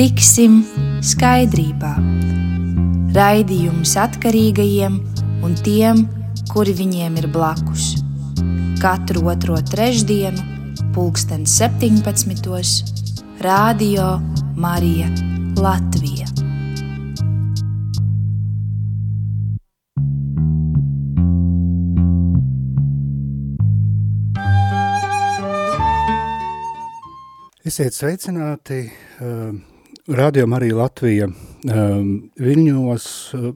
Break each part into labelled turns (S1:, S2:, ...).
S1: Tiksim skaidrībā. Raidījums atkarīgajiem un tiem, kuri viņiem ir blakus. Katru otro trešdienu, pulksten 17. Rādio Marija Latvija.
S2: Esiet sveicināti! Radio Marija Latvija um, Viļņos uh,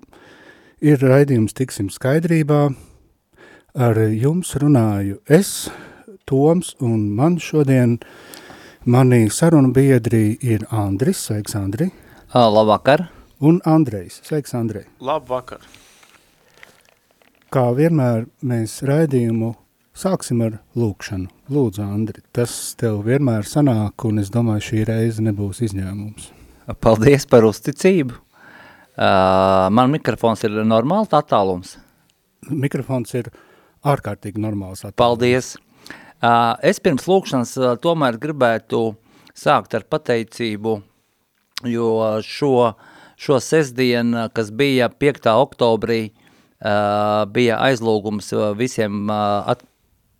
S2: ir raidījums Tiksim skaidrībā. Ar jums runāju es, Toms, un man šodien mani sarunu biedri ir Andris. Sveiks, Andri!
S3: Labvakar!
S2: Un Andrejs. Sveiks, Andrej!
S4: Labvakar!
S2: Kā vienmēr mēs raidījumu Sāksim ar lūkšanu. Lūdzu, Andri, tas tev vienmēr sanāk, un es domāju, šī reize nebūs izņēmums.
S3: Paldies par uzticību. Uh, man mikrofons ir normāls attālums.
S2: Mikrofons ir ārkārtīgi normāls attālums.
S3: Paldies. Uh, es pirms lūkšanas uh, tomēr gribētu sākt ar pateicību, jo šo, šo sestdienu, kas bija 5. oktobrī, uh, bija aizlūgums visiem at,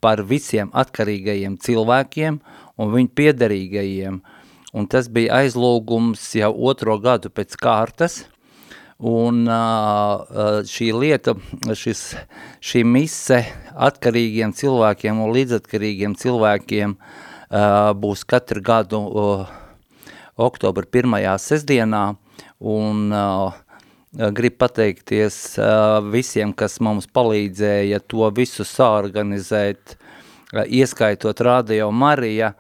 S3: par visiem atkarīgajiem cilvēkiem un viņu piederīgajiem. Un tas bija aizlūgums jau otro gadu pēc kārtas, un šī lieta, šis, šī mise atkarīgiem cilvēkiem un līdzatkarīgiem cilvēkiem būs katru gadu oktobra pirmajā sestdienā, un uh, grib pateikties uh, visiem, kas mums palīdzēja to visu sāorganizēt, uh, ieskaitot Radio Marija,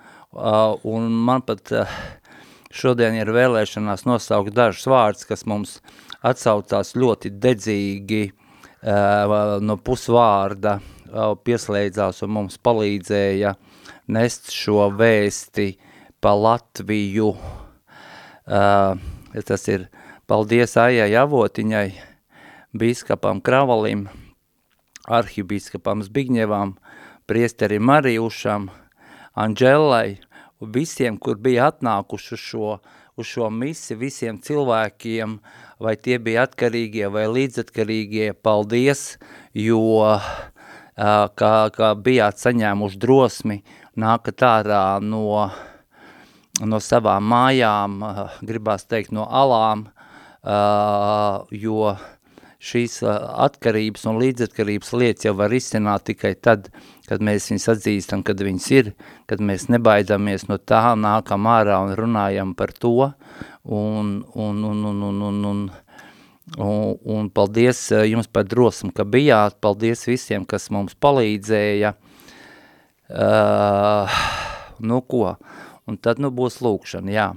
S3: un man pat šodien ir vēlēšanās nosaukt dažus vārdus, kas mums atsaucās ļoti dedzīgi no pusvārda, pieslēdzās un mums palīdzēja nest šo vēsti pa Latviju. Tas ir uh, Paldies Aijai Avotiņai, bīskapam Kravalim, arhibīskapam Zbigņevam, priesterim Marijušam, Anģelai, visiem, kur bija atnākuši šo, uz šo misi, visiem cilvēkiem, vai tie bija atkarīgie vai līdzatkarīgie, paldies, jo kā, kā bijāt saņēmuši drosmi, nākat ārā no, no savām mājām, gribās teikt no alām, jo šīs uh, atkarības un līdzatkarības lietas jau var izcināt tikai tad, kad mēs viņus atzīstam, kad viņas ir, kad mēs nebaidamies no tā, nākam ārā un runājam par to, un, un, un, un, un, un, un, un, un paldies uh, jums par drosmu, ka bijāt, paldies visiem, kas mums palīdzēja, uh, nu ko, un tad nu būs lūkšana, jā.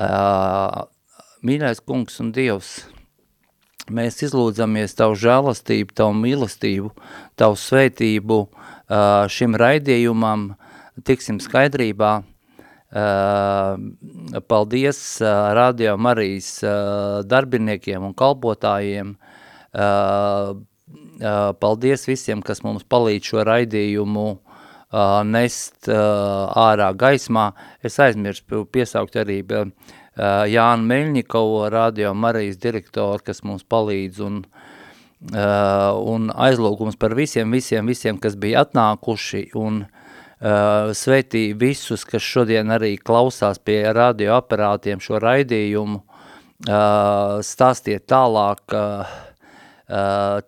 S3: Uh, mīļais kungs un Dievs, mēs izlūdzamies Tavu žēlastību, Tavu mīlestību, Tavu svētību šim raidījumam, tiksim skaidrībā, paldies Radio Marijas darbiniekiem un kalpotājiem, paldies visiem, kas mums palīdz šo raidījumu nest ārā gaismā. Es aizmirstu piesaukt arī Jānu Meļņikovu, radio Marijas direktoru, kas mums palīdz un, uh, un aizlūgums par visiem, visiem, visiem, kas bija atnākuši un uh, svētī visus, kas šodien arī klausās pie radioaparātiem šo raidījumu, stāstiet tālāk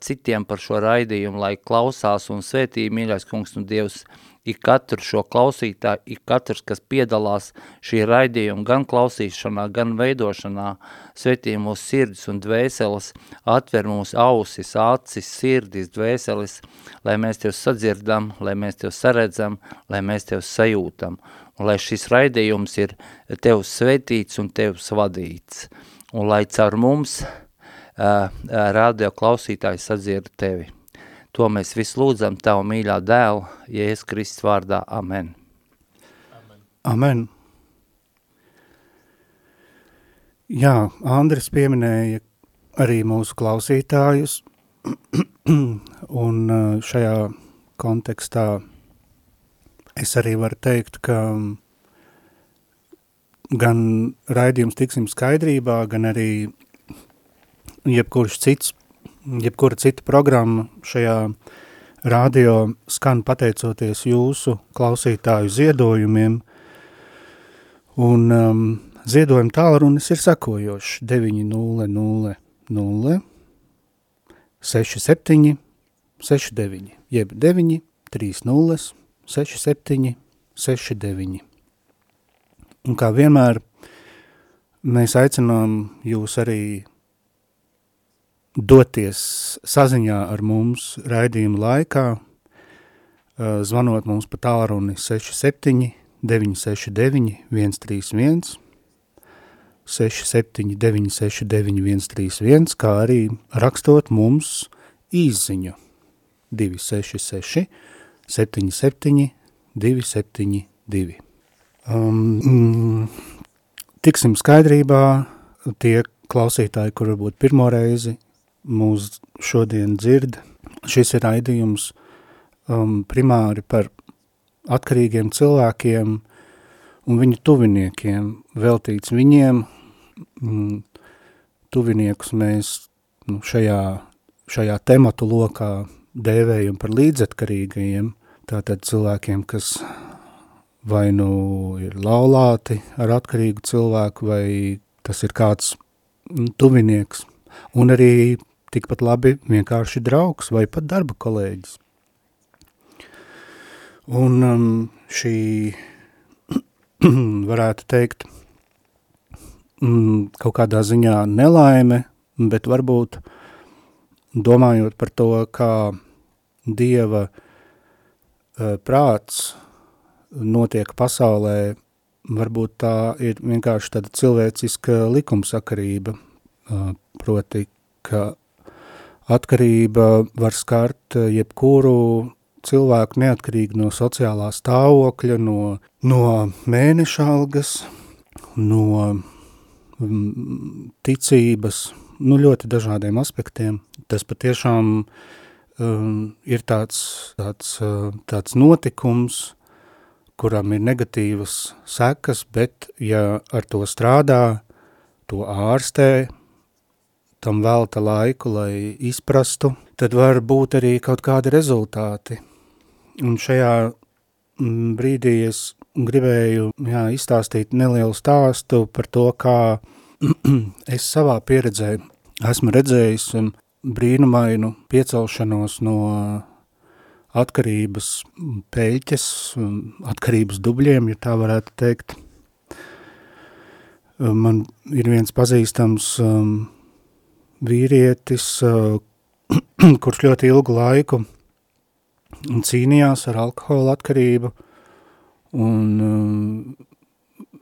S3: citiem par šo raidījumu, lai klausās un svētī, mīļais kungs un Dievs, uh, ik katru šo klausītāju, ik katrs, kas piedalās šī raidījuma gan klausīšanā, gan veidošanā, svetī mūsu sirdis un dvēseles, atver mūsu ausis, acis, sirdis, dvēseles, lai mēs Tev sadzirdam, lai mēs Tev saredzam, lai mēs Tev sajūtam, un lai šis raidījums ir Tev svetīts un Tev svadīts, un lai caur mums uh, radio klausītāji sadzird Tevi. To mēs visu lūdzam Tavu mīļā dēlu, Jēzus Kristus vārdā. Amen.
S2: Amen. Amen. Jā, Andris pieminēja arī mūsu klausītājus, un uh, šajā kontekstā es arī varu teikt, ka gan raidījums tiksim skaidrībā, gan arī jebkurš cits, jebkura cita programma šajā radio skan pateicoties jūsu klausītāju ziedojumiem, un um, ziedojuma tālrunis ir sakojošs 900 67 69, jeb 9 30 67 69. Un kā vienmēr mēs aicinām jūs arī doties saziņā ar mums raidījuma laikā, zvanot mums pa tālruni 67 969 131, 67 969 131, kā arī rakstot mums īziņu 266 77 272. Um, tiksim skaidrībā tie klausītāji, kur varbūt pirmo reizi mūs šodien dzird. Šis ir raidījums um, primāri par atkarīgiem cilvēkiem un viņu tuviniekiem, veltīts viņiem. Mm, tuviniekus mēs nu, šajā, šajā tematu lokā dēvējam par līdzatkarīgajiem, tātad cilvēkiem, kas vai nu ir laulāti ar atkarīgu cilvēku, vai tas ir kāds mm, tuvinieks, un arī tikpat labi vienkārši draugs vai pat darba kolēģis. Un um, šī, varētu teikt, mm, kaut kādā ziņā nelaime, bet varbūt domājot par to, kā Dieva uh, prāts notiek pasaulē, varbūt tā ir vienkārši tāda cilvēciska likumsakarība, uh, proti, ka atkarība var skart jebkuru cilvēku neatkarīgi no sociālā stāvokļa, no, no mēneša algas, no mm, ticības, nu ļoti dažādiem aspektiem. Tas patiešām um, ir tāds, tāds, uh, tāds notikums, kuram ir negatīvas sekas, bet ja ar to strādā, to ārstē, tam velta laiku, lai izprastu, tad var būt arī kaut kādi rezultāti. Un šajā mm, brīdī es gribēju jā, izstāstīt nelielu stāstu par to, kā es savā pieredzē esmu redzējis brīnumainu piecelšanos no atkarības peļķes, atkarības dubļiem, ja tā varētu teikt. Man ir viens pazīstams um, vīrietis, uh, kurš ļoti ilgu laiku cīnījās ar alkohola atkarību, un um,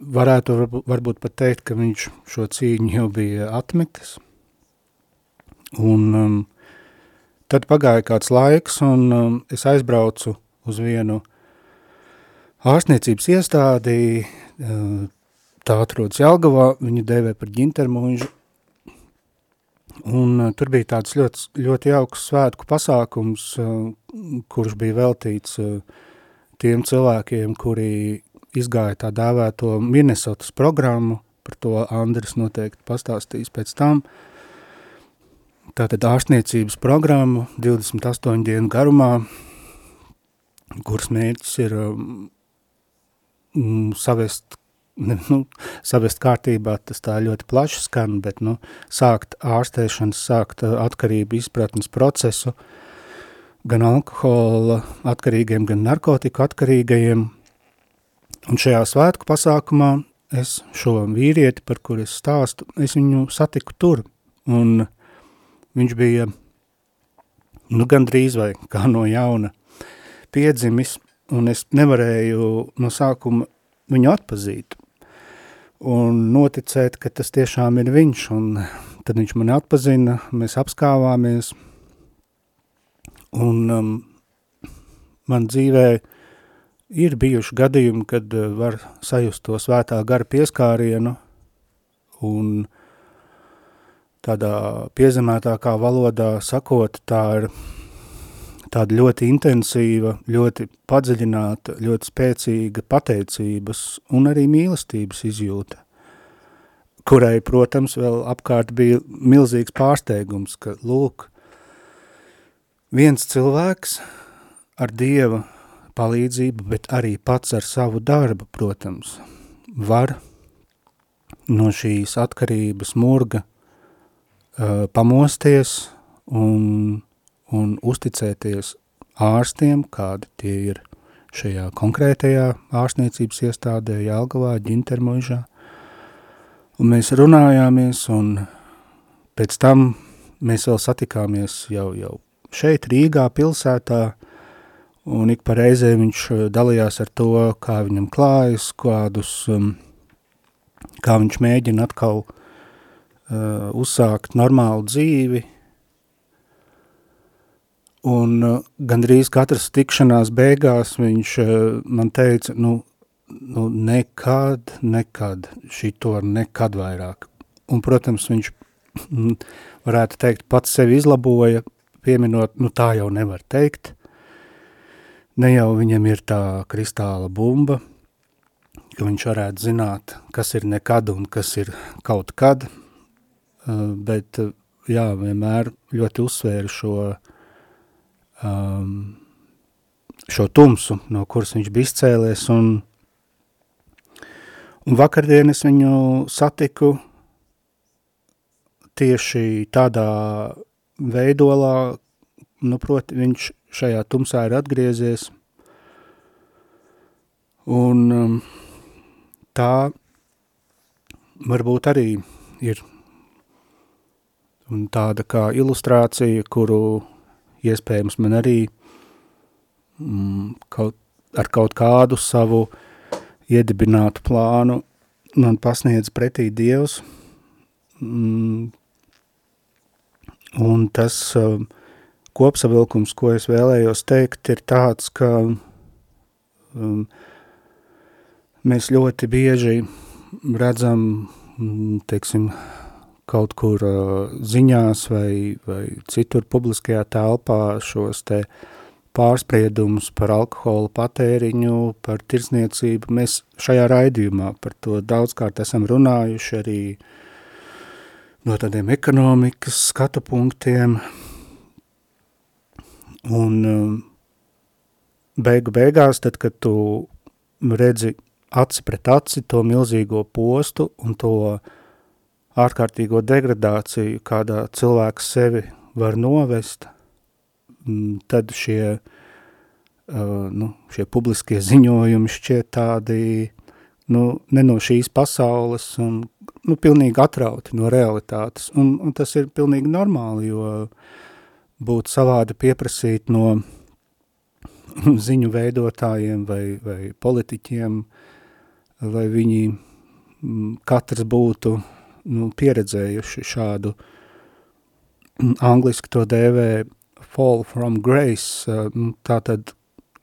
S2: varētu varbūt, pat teikt, ka viņš šo cīņu jau bija atmetis. Un um, Tad pagāja kāds laiks, un um, es aizbraucu uz vienu ārstniecības iestādi, uh, tā atrodas Jelgavā, viņu dēvē par ģintermuņžu, un uh, tur bija tāds ļoti, ļoti jauks svētku pasākums, uh, kurš bija veltīts uh, tiem cilvēkiem, kuri izgāja tā dēvēto Minnesotas programmu, par to Andris noteikti pastāstīs pēc tam, tātad ārstniecības programmu 28 dienu garumā, kuras mērķis ir savest, nu, savest kārtībā, tas tā ļoti plaši skan, bet nu, sākt ārstēšanas, sākt atkarību izpratnes procesu gan alkohola atkarīgiem, gan narkotiku atkarīgajiem. Un šajā svētku pasākumā es šo vīrieti, par kur es stāstu, es viņu satiku tur, un Viņš bija nu, gandrīz vai kā no jauna piedzimis, un es nevarēju no sākuma viņu atpazīt un noticēt, ka tas tiešām ir viņš, un tad viņš mani atpazina, mēs apskāvāmies, un um, man dzīvē ir bijuši gadījumi, kad uh, var sajust to svētā gara pieskārienu, un tādā piezemētākā valodā sakot, tā ir tāda ļoti intensīva, ļoti padziļināta, ļoti spēcīga pateicības un arī mīlestības izjūta, kurai, protams, vēl apkārt bija milzīgs pārsteigums, ka, lūk, viens cilvēks ar Dieva palīdzību, bet arī pats ar savu darbu, protams, var no šīs atkarības murga uh, pamosties un un uzticēties ārstiem, kādi tie ir šajā konkrētajā ārstniecības iestādē, Jelgavā, Ģintermuižā. Un mēs runājāmies, un pēc tam mēs vēl satikāmies jau, jau šeit, Rīgā, pilsētā, un ik pa reizē viņš dalījās ar to, kā viņam klājas, kādus, um, kā viņš mēģina atkal uh, uzsākt normālu dzīvi, Un uh, gandrīz katras tikšanās beigās viņš uh, man teica, nu, nu nekad, nekad, šito nekad vairāk. Un, protams, viņš varētu teikt, pats sevi izlaboja, pieminot, nu tā jau nevar teikt. Ne jau viņam ir tā kristāla bumba, ka viņš varētu zināt, kas ir nekad un kas ir kaut kad, uh, bet jā, vienmēr ļoti uzsvēra šo uh, um, šo tumsu, no kuras viņš bija izcēlies, un, un vakardien es viņu satiku tieši tādā veidolā, nu, proti, viņš šajā tumsā ir atgriezies, un um, tā varbūt arī ir tāda kā ilustrācija, kuru iespējams man arī mm, kaut, ar kaut kādu savu iedibinātu plānu man pasniedz pretī Dievs. Mm, un tas uh, kopsavilkums, ko es vēlējos teikt, ir tāds, ka um, mēs ļoti bieži redzam, mm, teiksim, kaut kur ziņās vai, vai citur publiskajā telpā šos te pārspriedumus par alkohola patēriņu, par tirsniecību. Mēs šajā raidījumā par to daudzkārt esam runājuši arī no tādiem ekonomikas skatu punktiem. Un beigu beigās, tad, kad tu redzi aci pret aci to milzīgo postu un to uh, ārkārtīgo degradāciju, kādā cilvēks sevi var novest, mm, tad šie, uh, nu, šie publiskie ziņojumi šķiet tādi, nu, ne no šīs pasaules un, nu, pilnīgi atrauti no realitātes. Un, un tas ir pilnīgi normāli, jo būtu savādi pieprasīt no ziņu veidotājiem vai, vai politiķiem, lai viņi mm, katrs būtu nu, pieredzējuši šādu, mm, angliski to dēvē fall from grace, nu, tātad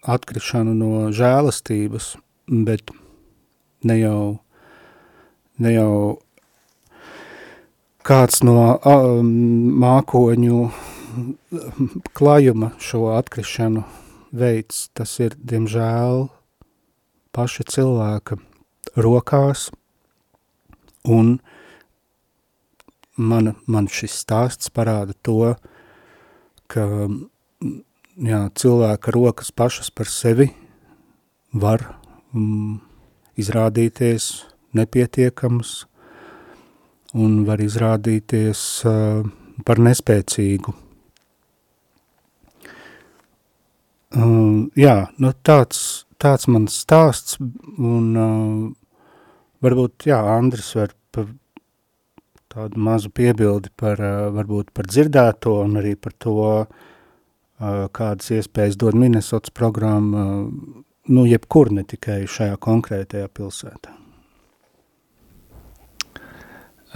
S2: atkrišanu no žēlastības, bet ne jau, ne jau kāds no um, mākoņu klājuma šo atkrišanu veids, tas ir, diemžēl, paša cilvēka rokās, un uh, man, man šis stāsts parāda to, ka jā, cilvēka rokas pašas par sevi var mm, izrādīties nepietiekams un var izrādīties uh, par nespēcīgu. Uh, jā, nu tāds, tāds mans stāsts, un uh, varbūt, jā, Andris var tādu mazu piebildi par, varbūt par dzirdēto un arī par to, kādas iespējas dod Minnesotas programma, nu, jebkur ne tikai šajā konkrētajā pilsētā.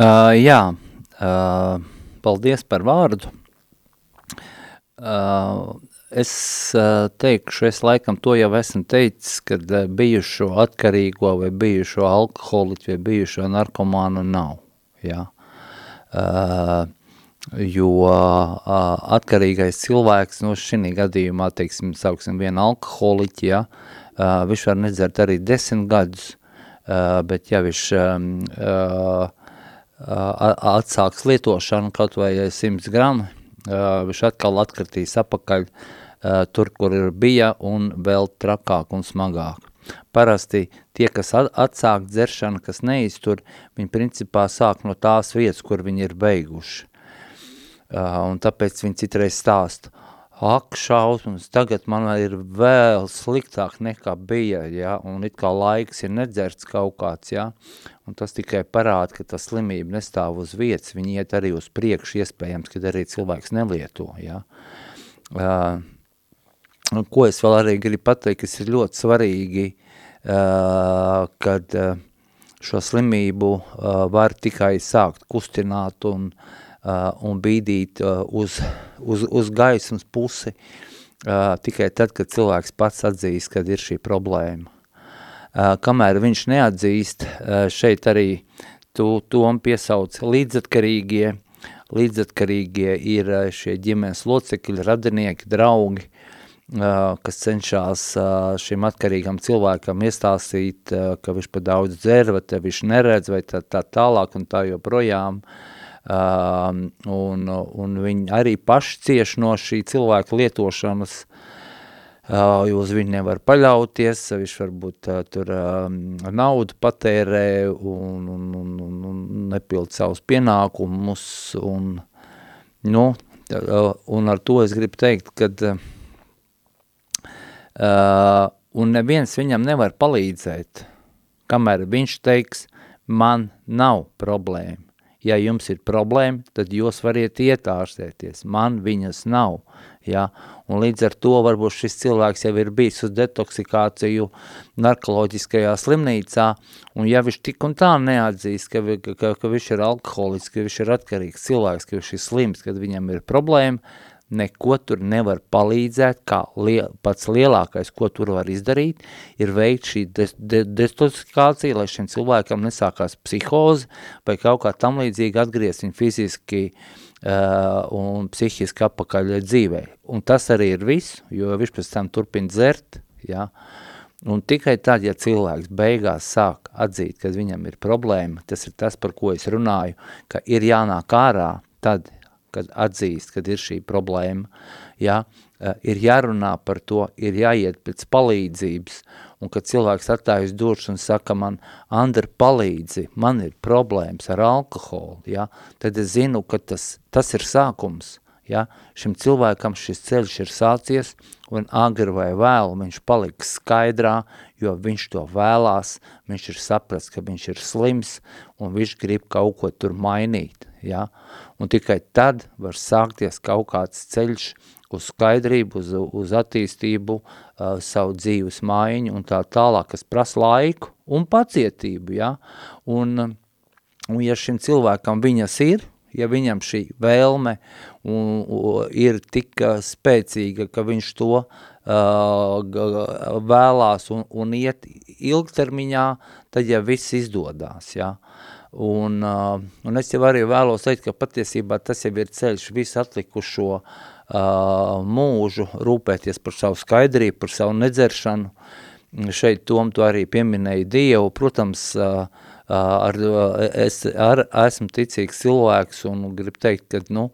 S3: Uh, jā, uh, paldies par vārdu. Uh, es uh, teikšu, es laikam to jau esmu teicis, kad uh, bijušo atkarīgo vai bijušo alkoholiķu vai bijušo narkomānu nav. Jā. Uh, jo uh, atkarīgais cilvēks, no nu, šī gadījumā, teiksim, sauksim vienu alkoholiķi, ja, uh, viņš var nedzert arī desmit gadus, bet ja viņš atsāks lietošanu kaut vai 100 gramu, viņš atkal atkritīs apakaļ tur, kur ir bija, un vēl trakāk un smagāk. Parasti tie, kas atsāk dzeršanu, kas neiztur, viņi principā sāk no tās vietas, kur viņi ir beiguši. Uh, un tāpēc viņi citreiz stāsta, ak, šausmas, tagad man ir vēl sliktāk nekā bija, ja, un it kā laiks ir nedzerts kaut kāds, ja, un tas tikai parāda, ka tā slimība nestāv uz vietas, viņi iet arī uz priekšu, iespējams, kad arī cilvēks nelieto, ja. Uh, ko es vēl arī gribu pateikt, kas ir ļoti svarīgi, kad uh, šo slimību uh, var tikai sākt kustināt un un bīdīt uz, uz, uz gaismas pusi tikai tad, kad cilvēks pats atzīst, kad ir šī problēma. Kamēr viņš neatzīst, šeit arī tu tom piesauc līdzatkarīgie, līdzatkarīgie ir šie ģimenes locekļi, radinieki, draugi, kas cenšas šim atkarīgam cilvēkam iestāstīt, ka viņš pa daudz dzer, vai te viņš neredz, vai tā, tā tālāk un tā joprojām. Un, un viņi arī paši cieš no šī cilvēka lietošanas, jo uz viņu nevar paļauties, viņš varbūt tur naudu patērē un, un, un, un, nepild savus pienākumus, un, nu, un ar to es gribu teikt, kad uh, un neviens viņam nevar palīdzēt, kamēr viņš teiks, man nav problēma ja jums ir problēma, tad jūs variet iet ārstēties. Man viņas nav. Ja? Un līdz ar to varbūt šis cilvēks jau ir bijis uz detoksikāciju narkoloģiskajā slimnīcā, un ja viņš tik un tā neatzīst, ka, ka, ka viņš ir alkoholisks, ka viņš ir atkarīgs cilvēks, ka viņš ir slims, kad viņam ir problēma, neko tur nevar palīdzēt, kā liel, pats lielākais, ko tur var izdarīt, ir veikt šī detoksifikācija, lai šiem cilvēkam nesākās psihoze vai kaut kā tam līdzīgi atgriezt viņu fiziski uh, un psihiski apakaļ dzīvē. Un tas arī ir viss, jo viņš pēc tam turpina dzert, ja, Un tikai tad, ja cilvēks beigās sāk atzīt, ka viņam ir problēma, tas ir tas, par ko es runāju, ka ir jānāk ārā, tad kad atzīst, kad ir šī problēma, ja, eh, ir jārunā par to, ir jāiet pēc palīdzības, un kad cilvēks attājas durvis un saka man, Andri, palīdzi, man ir problēmas ar alkoholu, ja, tad es zinu, ka tas, tas ir sākums, ja, šim cilvēkam šis ceļš ir sācies, un agri vai vēl viņš paliks skaidrā, jo viņš to vēlās, viņš ir saprast, ka viņš ir slims, un viņš grib kaut ko tur mainīt, ja, un tikai tad var sākties kaut kāds ceļš uz skaidrību, uz, uz attīstību, uh, savu dzīves maiņu un tā tālāk, kas prasa laiku un pacietību, ja? un, un ja šim cilvēkam viņas ir, ja viņam šī vēlme un, un, ir tik spēcīga, ka viņš to uh, vēlās un, un iet ilgtermiņā, tad ja viss izdodās, ja? Un, uh, un es jau arī vēlos teikt, ka patiesībā tas jau ir ceļš visu atlikušo uh, mūžu, rūpēties par savu skaidrību, par savu nedzeršanu. Šeit Tom tu arī pieminēji Dievu, protams, uh, ar, es ar, esmu ticīgs cilvēks un gribu teikt, ka, nu,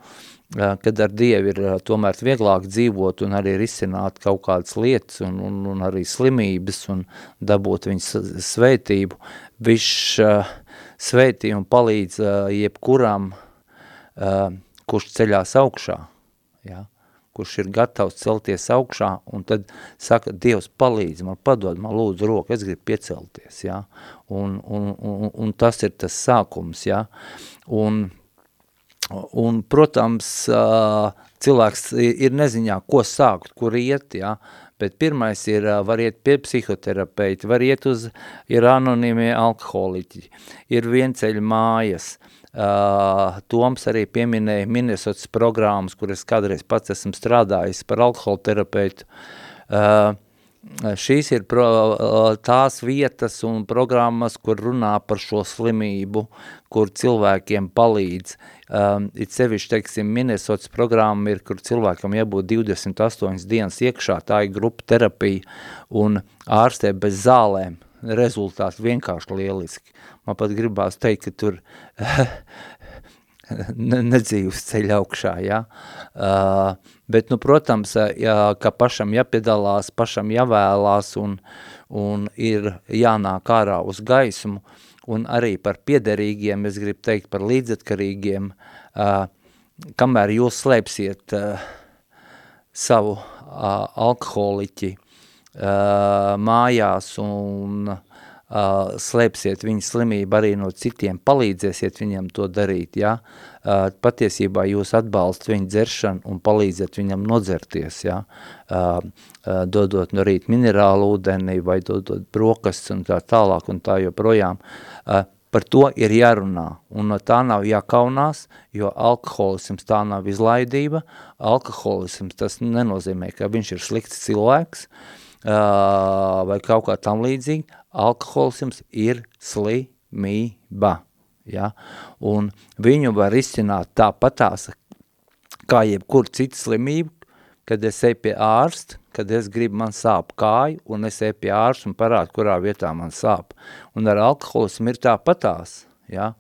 S3: kad ar Dievu ir tomēr vieglāk dzīvot un arī risināt kaut kādas lietas un, un, un arī slimības un dabūt viņas svētību, viņš uh, sveitī un palīdz uh, jebkuram, uh, kurš ceļās augšā, ja? kurš ir gatavs celties augšā, un tad saka, Dievs palīdz man, padod man lūdzu roku, es gribu piecelties, ja? un, un, un, un tas ir tas sākums, ja? un, un protams, uh, cilvēks ir neziņā, ko sākt, kur iet, ja? Bet pirmais ir, var iet pie psihoterapeita, var iet uz, ir anonīmie alkoholiķi, ir vienceļa mājas, uh, Toms arī pieminēja Minnesotas programmas, kur es kādreiz pats esmu strādājis par alkoholterapeitu, uh, Šīs ir pro, tās vietas un programmas, kur runā par šo slimību, kur cilvēkiem palīdz. Um, it sevišķi, teiksim, Minnesotas programma ir, kur cilvēkam jābūt 28 dienas iekšā, tā ir grupa terapija un ārstē bez zālēm, rezultāts vienkārši lieliski. Man pat gribās teikt, ka tur nedzīvs ceļ augšā, ja? Uh, bet, nu, protams, jā, ka pašam jāpiedalās, pašam jāvēlās un, un ir jānāk ārā uz gaismu, un arī par piederīgiem, es gribu teikt par līdzatkarīgiem, kamēr jūs slēpsiet savu alkoholiķi mājās un uh, slēpsiet viņa slimību arī no citiem, palīdzēsiet viņam to darīt, ja? uh, patiesībā jūs atbalst viņa dzeršanu un palīdzat viņam nodzerties, ja? uh, uh, dodot no rīt minerālu ūdeni vai dodot brokastis un tā tālāk un tā joprojām, uh, par to ir jārunā, un no tā nav jākaunās, jo alkoholisms tā nav izlaidība, alkoholisms tas nenozīmē, ka viņš ir slikts cilvēks, uh, vai kaut kā tam līdzīgi, alkoholisms ir slimība. Ja? Un viņu var izcināt tāpatās, kā jebkur cita slimība, kad es eju pie ārsta, kad es gribu, man sāp kāju, un es eju pie ārsta un parādu, kurā vietā man sāp. Un ar alkoholismu ir tāpatās. Ja?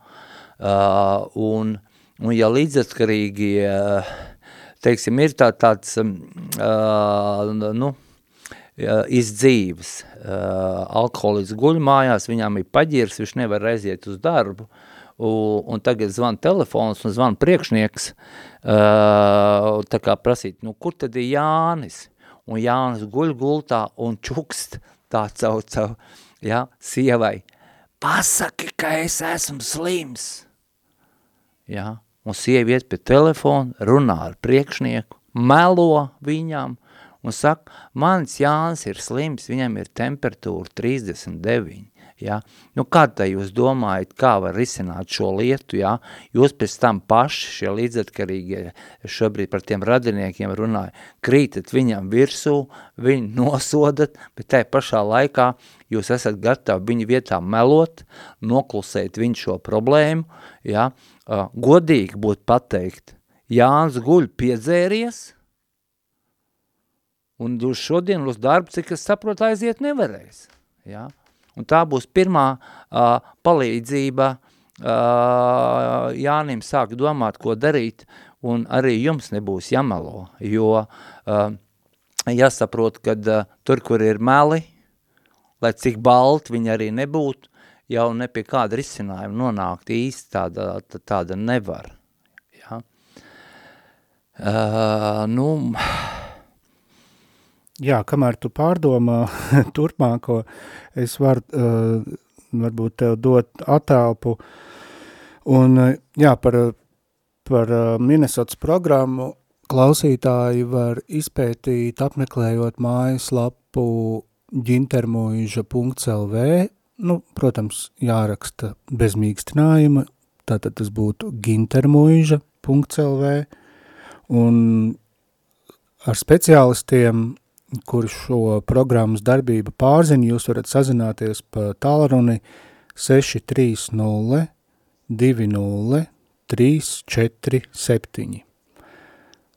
S3: Uh, un, un ja līdzatkarīgi, uh, teiksim, ir tā, tāds, uh, nu, izdzīves. Uh, alkoholists guļ mājās, viņām ir paģirs, viņš nevar aiziet uz darbu, un, tagad zvan telefons un zvan priekšnieks, uh, tā kā prasīt, nu kur tad ir Jānis? Un Jānis guļ gultā un čukst tā caur, caur, ja, sievai, pasaki, ka es esmu slims. Ja, un sievi iet pie telefona, runā ar priekšnieku, melo viņam, un saka, mans Jānis ir slims, viņam ir temperatūra 39. Ja? Nu, kā tā jūs domājat, kā var risināt šo lietu, ja? jūs pēc tam paši, šie līdzatkarīgie, šobrīd par tiem radiniekiem runāju, krītat viņam virsū, viņu nosodat, bet tai pašā laikā jūs esat gatavi viņa vietā melot, noklusēt viņu šo problēmu, ja? godīgi būtu pateikt, Jānis guļ piedzēries, un uz šodien uz darbu, cik es saprotu, aiziet nevarēs. Ja? Un tā būs pirmā uh, palīdzība uh, Jānim sāk domāt, ko darīt, un arī jums nebūs jamelo, jo uh, jāsaprot, ka uh, tur, kur ir meli, lai cik balti viņi arī nebūtu, jau ne pie kāda risinājuma nonākt īsti tāda, tāda nevar. Ja? Uh, nu,
S2: Jā, kamēr tu pārdomā turpmāko, es varu uh, varbūt tev dot attēlpu. Un uh, jā, par, par uh, Minnesotas programmu klausītāji var izpētīt apmeklējot mājaslapu ģintermuiža.lv. Nu, protams, jāraksta bez mīkstinājuma, tātad tas būtu gintermuiža.lv. Un ar speciālistiem kuri šo programmas darbību pārzina, jūs varat sazināties pa tālruni 630 20 347.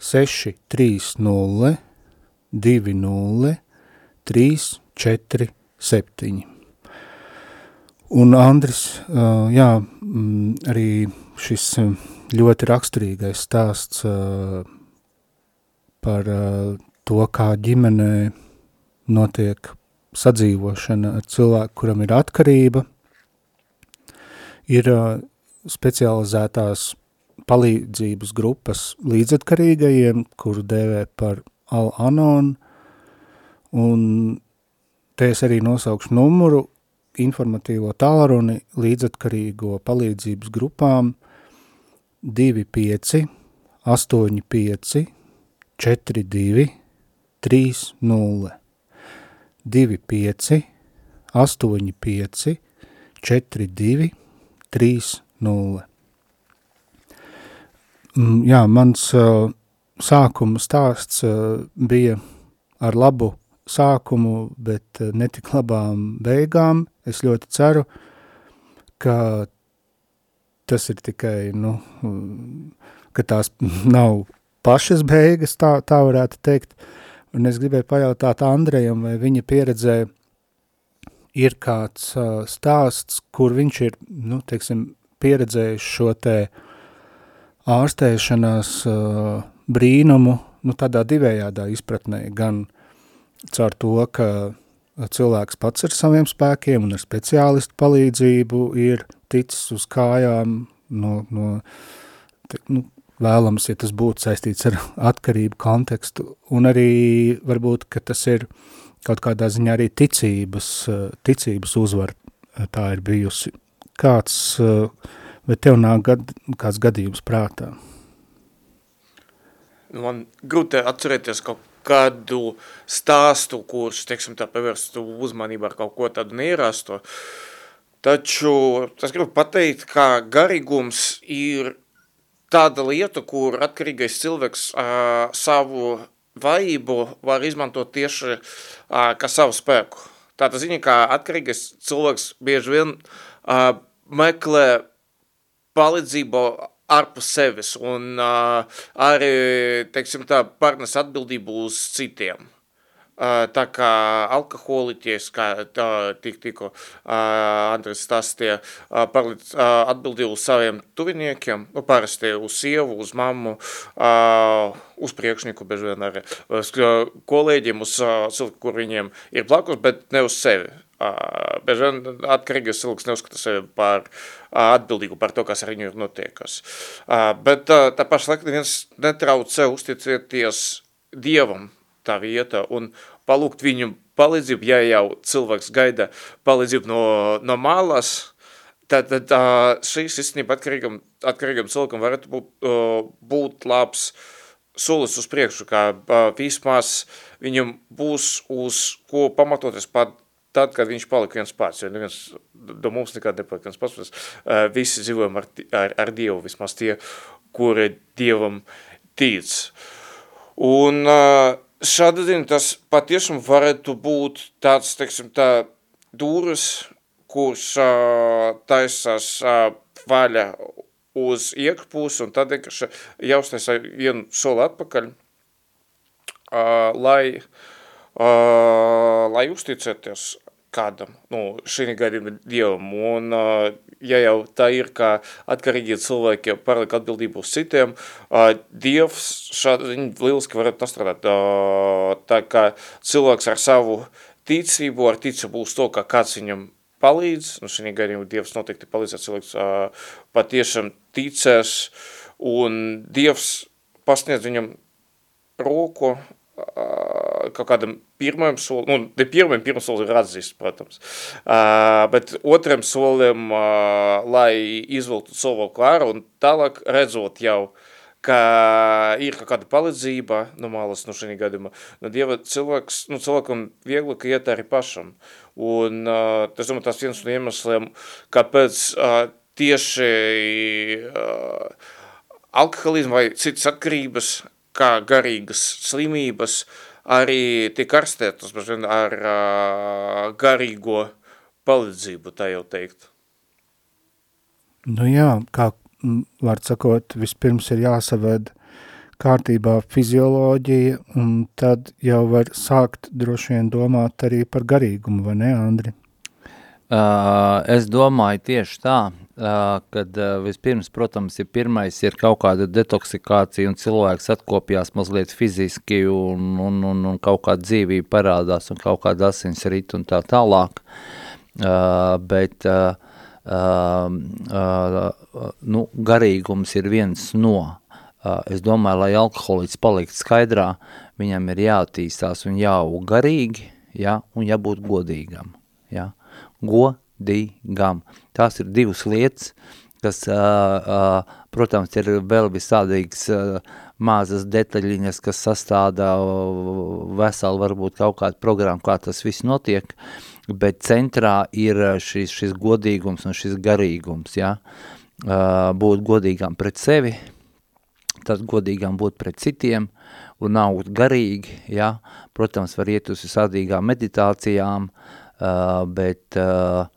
S2: 630 20 347. Un Andris, jā, arī šis ļoti raksturīgais stāsts par to, kā ģimenē notiek sadzīvošana ar cilvēku, kuram ir atkarība, ir specializētās palīdzības grupas līdzatkarīgajiem, kuru dēvē par Al-Anon, un te es arī nosaukšu numuru, informatīvo tālruni līdzatkarīgo palīdzības grupām 25 85 42 3, 0, 2, 5, 8, 5, 4, 2, 3, 0. Jā, mans uh, sākuma stāsts uh, bija ar labu sākumu, bet uh, netik labām beigām. Es ļoti ceru, ka tas ir tikai, nu, ka tās nav pašas beigas, tā, tā varētu teikt. Un es gribēju pajautāt Andrejam, vai viņa pieredzē ir kāds uh, stāsts, kur viņš ir, nu, teiksim, pieredzējis šo te ārstēšanās uh, brīnumu, nu, tādā divējādā izpratnē, gan caur to, ka cilvēks pats ar saviem spēkiem un ar speciālistu palīdzību ir ticis uz kājām no, no te, nu, vēlams, ja tas būtu saistīts ar atkarību kontekstu, un arī varbūt, ka tas ir kaut kādā ziņā arī ticības, ticības uzvar tā ir bijusi. Kāds, vai tev nāk gad, kāds gadījums prātā?
S4: Man grūti atcerēties kaut kādu stāstu, kurš, teiksim, tā pavērstu uzmanību ar kaut ko tādu neirastu. Taču es gribu pateikt, ka garīgums ir tāda lieta, kur atkarīgais cilvēks uh, savu vājību var izmantot tieši uh, kā savu spēku. Tāda ziņa, ka atkarīgais cilvēks bieži vien uh, meklē palīdzību ārpus sevis un uh, arī, teiksim tā, pārnes atbildību uz citiem. Tā kā alkoholiķies, kā tā tik, tikko Andris stāstīja, palīdz atbildību uz saviem tuviniekiem, nu, parasti uz sievu, uz mammu, uz priekšnieku, bieži vien arī uz kolēģiem, uz cilvēku, kur viņiem ir blakus, bet ne uz sevi. Bieži vien atkarīgais cilvēks neuzskata sevi par atbildīgu par to, kas ar viņu ir notiekas. Bet tā paša laikā neviens netraucē uzticēties Dievam, tā vieta un palūgt viņu palīdzību, ja jau cilvēks gaida palīdzību no, no malas, tad, tad šīs īstenībā atkarīgam, atkarīgam cilvēkam varētu būt, būt labs solis uz priekšu, kā vismaz viņam būs uz ko pamatoties pat tad, kad viņš palika viens pats, jo neviens do mums nekad nepalika viens pats, mēs visi dzīvojam ar, ar, ar Dievu, vismaz tie, kuri Dievam tic. Un uh, šāda diena tas patiešām varētu būt tāds, teiksim, tā dūris, kurš uh, taisās uh, vaļa uz iekšpusi un tad vienkārši jāuztais vienu soli atpakaļ, uh, lai, uh, lai uzticēties kādam, nu, šī gadījumā Dievam, un ja jau tā ir, ka atkarīgie cilvēki pārliek atbildību uz citiem, Dievs šādi lieliski varētu nostrādāt. Tā kā cilvēks ar savu ticību, ar ticību uz to, ka kāds viņam palīdz, nu šī gadījumā Dievs noteikti palīdzēt cilvēks patiešām ticēs, un Dievs pasniedz viņam roku, kaut kādam pirmajam solim, nu, ne pirmajam, pirmam solim ir atzīst, protams, uh, bet otram solim, uh, lai izvilktu savu klāru un tālāk redzot jau, ka ir kaut kāda palīdzība no malas, nu, šī gadījumā, no Dieva cilvēks, nu, cilvēkam viegli, ka iet arī pašam. Un uh, tas, domāju, tas viens no iemesliem, kāpēc uh, tieši uh, alkoholismu vai citas atkarības kā garīgas slimības arī tiek arstētas ar uh, garīgo palīdzību, tā jau teikt.
S2: Nu jā, kā var sakot, vispirms ir jāsaved kārtībā fizioloģija, un tad jau var sākt droši vien domāt arī par garīgumu, vai ne, Andri?
S3: Uh, es domāju tieši tā, kad vispirms, protams, ir pirmais ir kaut kāda detoksikācija un cilvēks atkopjās mazliet fiziski un, un, un, un kaut kāda dzīvība parādās un kaut kāda asins rit un tā tālāk, uh, bet uh, uh, nu, garīgums ir viens no. Es domāju, lai alkoholiķis palikt skaidrā, viņam ir jāattīstās un jāaug garīgi, ja, un jābūt godīgam. Ja. Godīgam. Tās ir divas lietas, kas, uh, uh, protams, ir vēl visādīgas uh, mazas detaļiņas, kas sastādā veselu varbūt kaut kādu programmu, kā tas viss notiek, bet centrā ir šis, šis godīgums un šis garīgums, ja? būt godīgām pret sevi, tad godīgām būt pret citiem un augt garīgi, ja? protams, var iet uz visādīgām meditācijām, bet uh,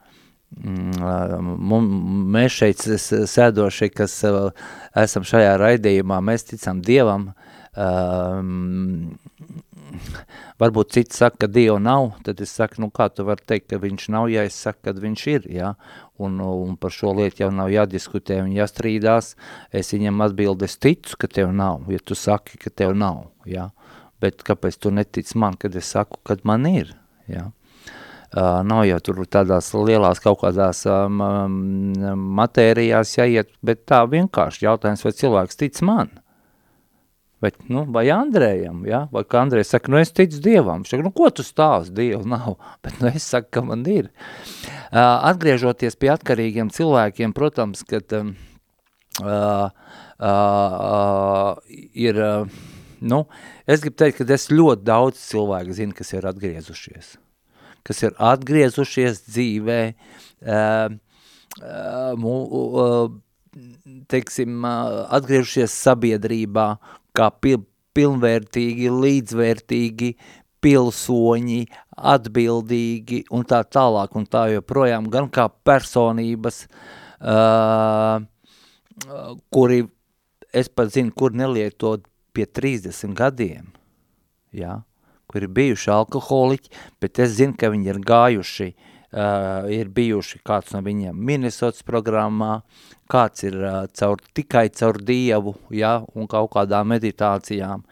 S3: mēs šeit sēdoši, kas esam šajā raidījumā, mēs ticam Dievam, um, varbūt cits saka, ka Dieva nav, tad es saku, nu kā tu vari teikt, ka viņš nav, ja es saku, ka viņš ir, ja? un, un par šo lietu jau nav jādiskutē un jāstrīdās, es viņam atbildes ticu, ka tev nav, ja tu saki, ka tev nav, ja? bet kāpēc tu netic man, kad es saku, kad man ir, ja? Uh, nav jau tur tādās lielās kaut kādās um, matērijās jāiet, bet tā vienkārši jautājums, vai cilvēks tic man, Bet, nu, vai Andrējam, ja? vai kā Andrejs saka, nu es ticu Dievam, viņš saka, nu ko tu stāst, Dievu nav, bet nu es saku, ka man ir. Uh, atgriežoties pie atkarīgiem cilvēkiem, protams, kad um, uh, uh, uh, ir, uh, nu, es gribu teikt, ka es ļoti daudz cilvēku zinu, kas ir atgriezušies, kas ir atgriezušies dzīvē, uh, uh, uh, teiksim, atgriežušies sabiedrībā, kā pil, pilnvērtīgi, līdzvērtīgi pilsoņi, atbildīgi un tā tālāk un tā joprojām, gan kā personības, uh, kuri, es pat zinu, kur nelietot pie 30 gadiem, ja, kuri bijuši alkoholiķi, bet es zinu, ka viņi ir gājuši uh, ir bijuši kāds no viņiem Minnesotas programmā, kāds ir uh, caur, tikai caur Dievu, ja, un kaut kādām meditācijām.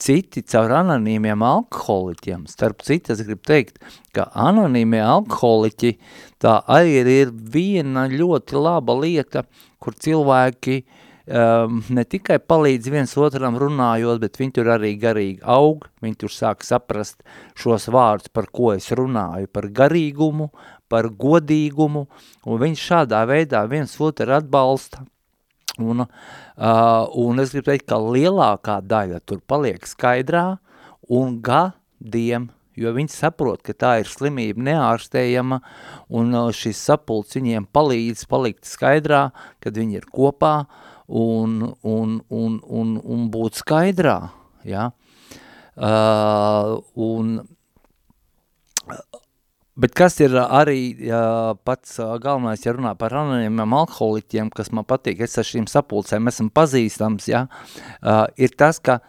S3: Citi caur anonīmiem alkoholiķiem, starp citu es gribu teikt, ka anonīmie alkoholiķi tā arī ir viena ļoti laba lieta, kur cilvēki uh, um, ne tikai palīdz viens otram runājot, bet viņi tur arī garīgi aug, viņi tur sāk saprast šos vārdus, par ko es runāju, par garīgumu, par godīgumu, un viņi šādā veidā viens otru atbalsta. Un, uh, un es gribu teikt, ka lielākā daļa tur paliek skaidrā un gadiem jo viņi saprot, ka tā ir slimība neārstējama, un šis sapulcs viņiem palīdz palikt skaidrā, kad viņi ir kopā, un, un, un, un, un būt skaidrā, ja? Uh, un, bet kas ir arī uh, pats uh, galvenais, ja runā par anonimiem alkoholiķiem, kas man patīk, es ar šīm sapulcēm esmu pazīstams, ja? uh, ir tas, ka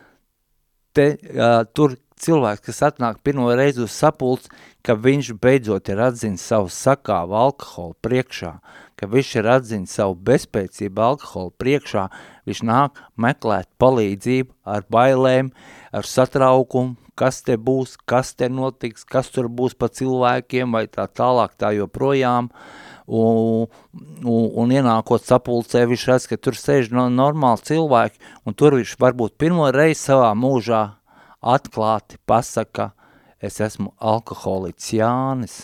S3: te, uh, tur cilvēks, kas atnāk pirmo reizi uz sapulci, ka viņš beidzot ir atzinis savu sakāvu alkoholu priekšā, ka viņš ir atzinis savu bezspēcību alkoholu priekšā, viņš nāk meklēt palīdzību ar bailēm, ar satraukumu, kas te būs, kas te notiks, kas tur būs pa cilvēkiem vai tā tālāk tā joprojām, un, un, un ienākot sapulcē, viņš redz, ka tur sēž no normāli cilvēki, un tur viņš varbūt pirmo reizi savā mūžā atklāti pasaka, es esmu alkoholiķis Jānis,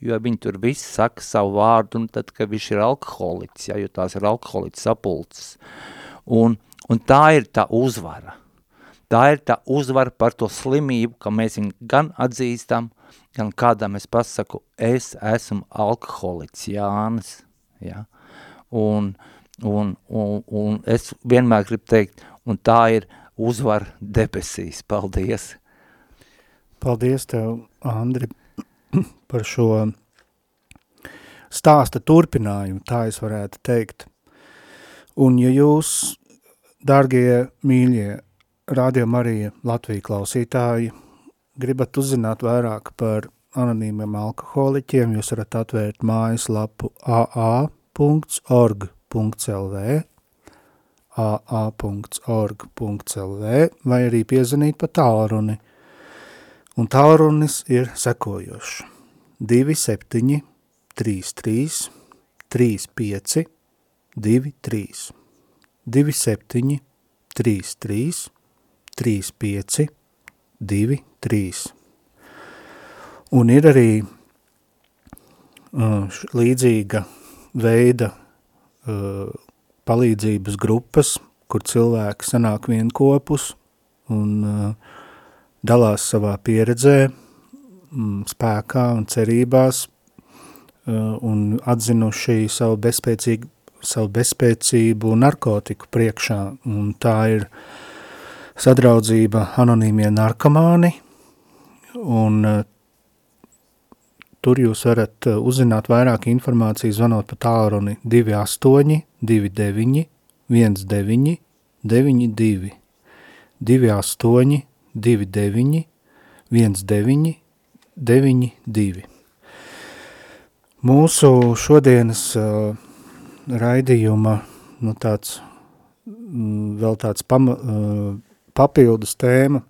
S3: jo viņi tur visi saka savu vārdu, un tad, kad viņš ir alkoholiķis, ja, jo tās ir alkoholiķis sapulces. Un, un tā ir tā uzvara. Tā ir tā uzvara par to slimību, ka mēs viņu gan atzīstam, gan kādam es pasaku, es esmu alkoholiķis Jānis. Ja? Un, un, un, un es vienmēr gribu teikt, un tā ir uzvara debesīs. Paldies!
S2: Paldies tev, Andri, par šo stāsta turpinājumu, tā es varētu teikt. Un ja jūs, dārgie mīļie, Radio Marija Latvija klausītāji, gribat uzzināt vairāk par anonīmiem alkoholiķiem, jūs varat atvērt mājaslapu aa.org.lv aa.org.lv vai arī piezvanīt pa tālruni. Un tālrunis ir sekojošs. 27 33 35 23 27 33 35 23 un ir arī uh, līdzīga veida uh, palīdzības grupas, kur cilvēki sanāk vienkopus un uh, dalās savā pieredzē, mm, spēkā un cerībās uh, un atzinuši savu bezspēcīgu, savu bezspēcību narkotiku priekšā. Un tā ir sadraudzība anonīmie narkomāni un uh, tur jūs varat uzzināt vairāk informācijas zvanot pa tālruni 28 29 19 92 28 29 19 92. Mūsu šodienas uh, raidījuma nu, tāds, mm, vēl tāds pama, uh, papildus tēma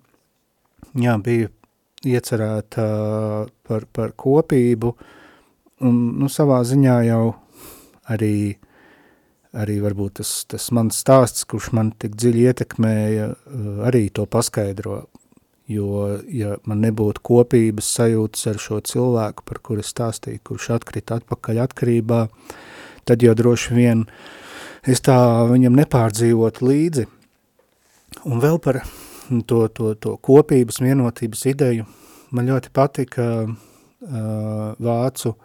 S2: jā, bija iecerēta uh, par, par kopību un nu, savā ziņā jau arī arī varbūt tas, tas mans stāsts, kurš man tik dziļi ietekmēja, uh, arī to paskaidro, jo, ja man nebūtu kopības sajūtas ar šo cilvēku, par kuru stāstīju, kurš atkrita atpakaļ atkarībā, tad jau droši vien es tā viņam nepārdzīvotu līdzi. Un vēl par to, to, to kopības vienotības ideju. Man ļoti patika uh, vācu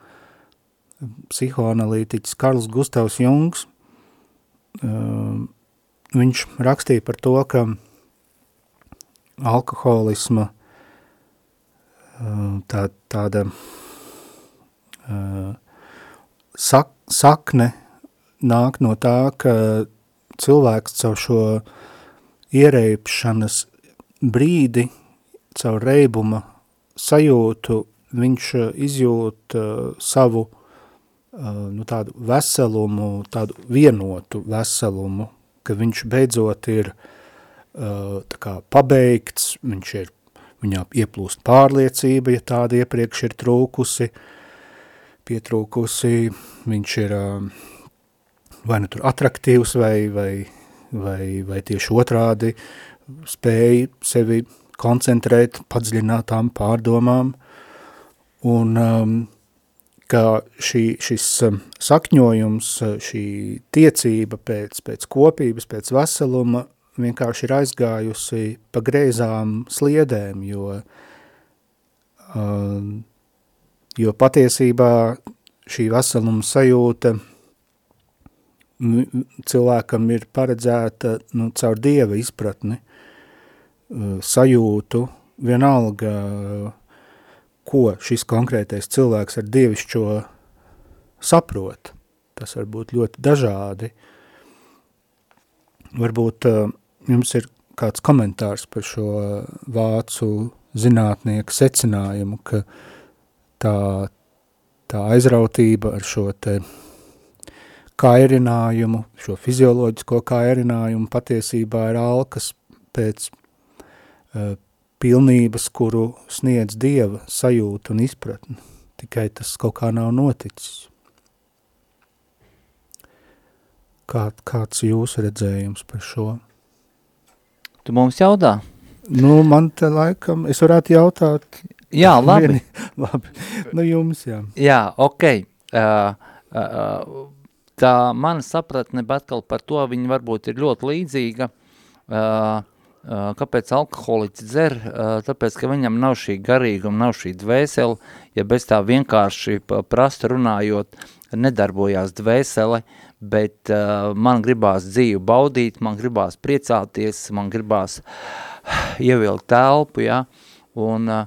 S2: psihoanalītiķis Karls Gustavs Jungs, uh, viņš rakstīja par to, ka alkoholisma uh, tā, tāda uh, sak, sakne nāk no tā, ka cilvēks caur šo iereipšanas brīdi, caur reibuma sajūtu, viņš izjūt uh, savu nu, tādu veselumu, tādu vienotu veselumu, ka viņš beidzot ir tā kā pabeigts, viņš ir, viņā ieplūst pārliecība, ja tāda iepriekš ir trūkusi, pietrūkusi, viņš ir vai nu tur atraktīvs, vai, vai, vai, vai tieši otrādi spēja sevi koncentrēt padziļinātām pārdomām, un um, ka šī, šis um, sakņojums, uh, šī tiecība pēc, pēc kopības, pēc veseluma vienkārši ir aizgājusi pa greizām sliedēm, jo, uh, jo patiesībā šī veseluma sajūta cilvēkam ir paredzēta nu, caur dieva izpratni, sajūtu, vienalga ko šis konkrētais cilvēks ar dievišķo saprot. Tas var būt ļoti dažādi. Varbūt uh, jums ir kāds komentārs par šo vācu zinātnieku secinājumu, ka tā, tā aizrautība ar šo te kairinājumu, šo fizioloģisko kairinājumu patiesībā ir alkas pēc pilnības, kuru sniedz Dieva sajūta un izpratne, tikai tas kaut kā nav noticis. Kā, kāds jūsu redzējums par šo?
S3: Tu mums jautā?
S2: Nu, man te laikam, es varētu jautāt.
S3: Jā, labi. Vieni,
S2: labi. Nu, jums, jā.
S3: Jā, ok. Uh, uh, tā mana sapratne, bet atkal par to viņa varbūt ir ļoti līdzīga. Uh, Kāpēc alkoholiķis dzer? Tāpēc, ka viņam nav šī garīguma, nav šī dvēsele, ja bez tā vienkārši prasta runājot, nedarbojās dvēsele, bet uh, man gribās dzīvi baudīt, man gribās priecāties, man gribās ievilkt telpu, ja, un uh,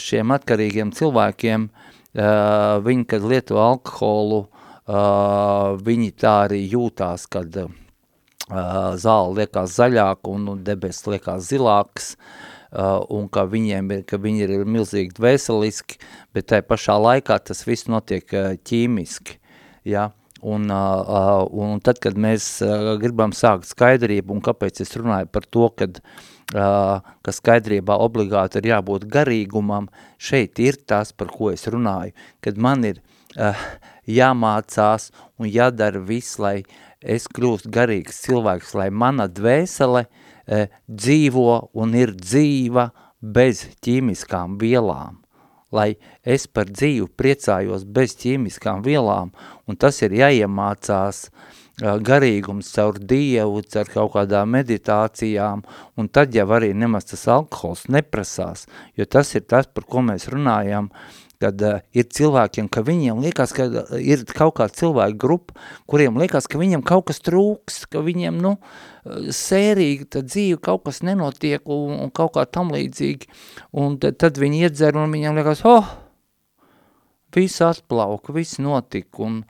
S3: šiem atkarīgiem cilvēkiem, uh, viņi, kad lieto alkoholu, uh, viņi tā arī jūtās, kad uh, zāle liekas zaļāka un, debesis liekas zilāks, un ka viņiem ir, ka viņi ir milzīgi dvēseliski, bet tai pašā laikā tas viss notiek ķīmiski, ja, un, un tad, kad mēs gribam sākt skaidrību, un kāpēc es runāju par to, kad ka skaidrībā obligāti ir jābūt garīgumam, šeit ir tas, par ko es runāju, kad man ir jāmācās un jādara viss, lai uh, es kļūstu garīgs cilvēks, lai mana dvēsele e, dzīvo un ir dzīva bez ķīmiskām vielām, lai es par dzīvu priecājos bez ķīmiskām vielām, un tas ir jāiemācās e, garīgums caur Dievu, caur kaut kādām meditācijām, un tad jau arī nemaz tas alkohols neprasās, jo tas ir tas, par ko mēs runājam, uh, kad uh, ir cilvēkiem, ka viņiem liekas, ka eh, ir kaut kāda cilvēka grupa, kuriem liekas, ka viņiem kaut kas trūks, ka viņiem, nu, eh, sērīgi tā dzīve kaut kas nenotiek un, un kaut kā tam līdzīgi, un tad, tad viņi iedzer un viņiem liekas, oh, viss atplauka, viss notika, un,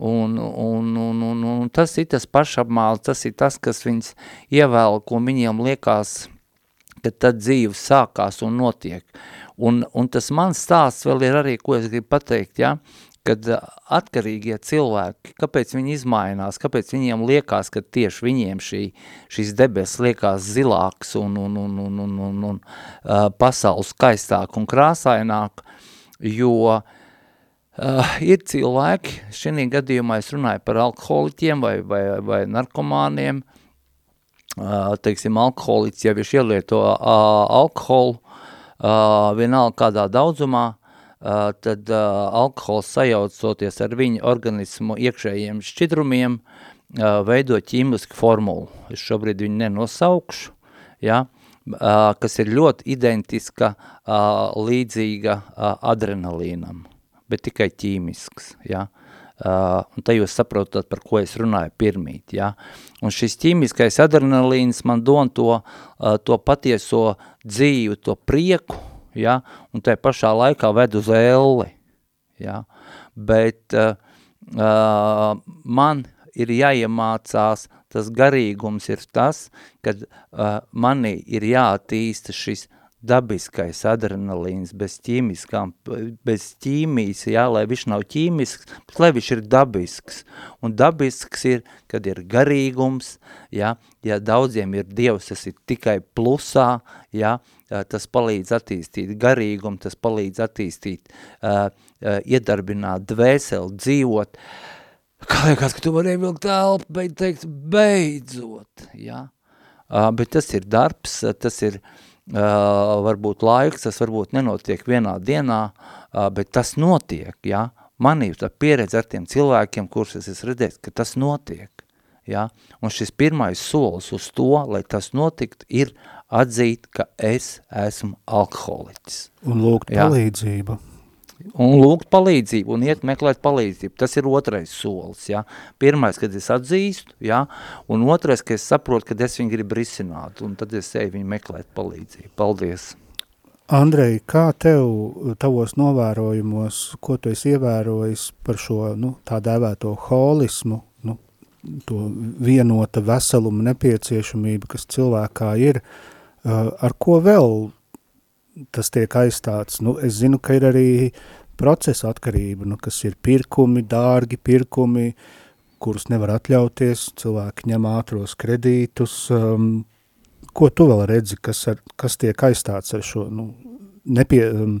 S3: un, un, un, un, un tas ir tas pašapmāls, tas ir tas, kas viņas ievēl, ko viņiem liekas, ka tad dzīve sākās un notiek. Un, un tas mans stāsts vēl ir arī, ko es gribu pateikt, ja, kad atkarīgie cilvēki, kāpēc viņi izmainās, kāpēc viņiem liekas, ka tieši viņiem šī, šīs debes liekas zilāks un, un, un, un, un, un, un uh, pasaules skaistāk un krāsaināk, jo uh, ir cilvēki, šī gadījumā es runāju par alkoholiķiem vai, vai, vai narkomāniem, uh, teiksim, alkoholiķis jau viņš ielieto uh, alkoholu, uh, vienalga kādā daudzumā, uh, tad uh, alkohols sajaucoties ar viņu organismu iekšējiem šķidrumiem, uh, veido ķīmisku formulu. Es šobrīd viņu nenosaukšu, ja, uh, kas ir ļoti identiska, uh, līdzīga uh, adrenalīnam, bet tikai ķīmisks, ja. Uh, un te jūs saprotat, par ko es runāju pirmīt, ja. Un šis ķīmiskais adrenalīns man don to, uh, to patieso dzīvi, to prieku, ja, un tai pašā laikā ved uz elli, ja, bet uh, uh, man ir jāiemācās, tas garīgums ir tas, kad uh, manī ir jāattīsta šis dabiskais adrenalīns, bez ķīmiskām, bez ķīmijas, jā, lai viņš nav ķīmisks, bet lai viņš ir dabisks. Un dabisks ir, kad ir garīgums, jā, ja daudziem ir Dievs, tas ir tikai plusā, jā, tas palīdz attīstīt garīgumu, tas palīdz attīstīt, uh, uh, iedarbināt dvēseli, dzīvot. Kā liekas, ka tu vari ievilkt elpu, bet teikt, beidzot, jā. Uh, bet tas ir darbs, tas ir, uh, varbūt laiks, tas varbūt nenotiek vienā dienā, uh, bet tas notiek, ja? Man ir tā pieredze ar tiem cilvēkiem, kurus es esmu redzējis, ka tas notiek, ja? Un šis pirmais solis uz to, lai tas notikt, ir atzīt, ka es esmu alkoholiķis.
S2: Un lūgt ja?
S3: Un lūgt palīdzību un iet meklēt palīdzību. Tas ir otrais solis, ja. Pirmais, kad es atzīstu, ja, un otrais, ka es saprotu, ka es viņu gribu risināt, un tad es eju viņu meklēt palīdzību. Paldies!
S2: Andrej, kā tev tavos novērojumos, ko tu esi ievērojis par šo, nu, tā dēvēto holismu, nu, to vienota veseluma nepieciešamība, kas cilvēkā ir, ar ko vēl tas tiek aizstāts. Nu, es zinu, ka ir arī procesa atkarība, nu, kas ir pirkumi, dārgi pirkumi, kurus nevar atļauties, cilvēki ņem ātros kredītus. Um, ko tu vēl redzi, kas, ar, kas tiek aizstāts ar šo, nu, nepie, um,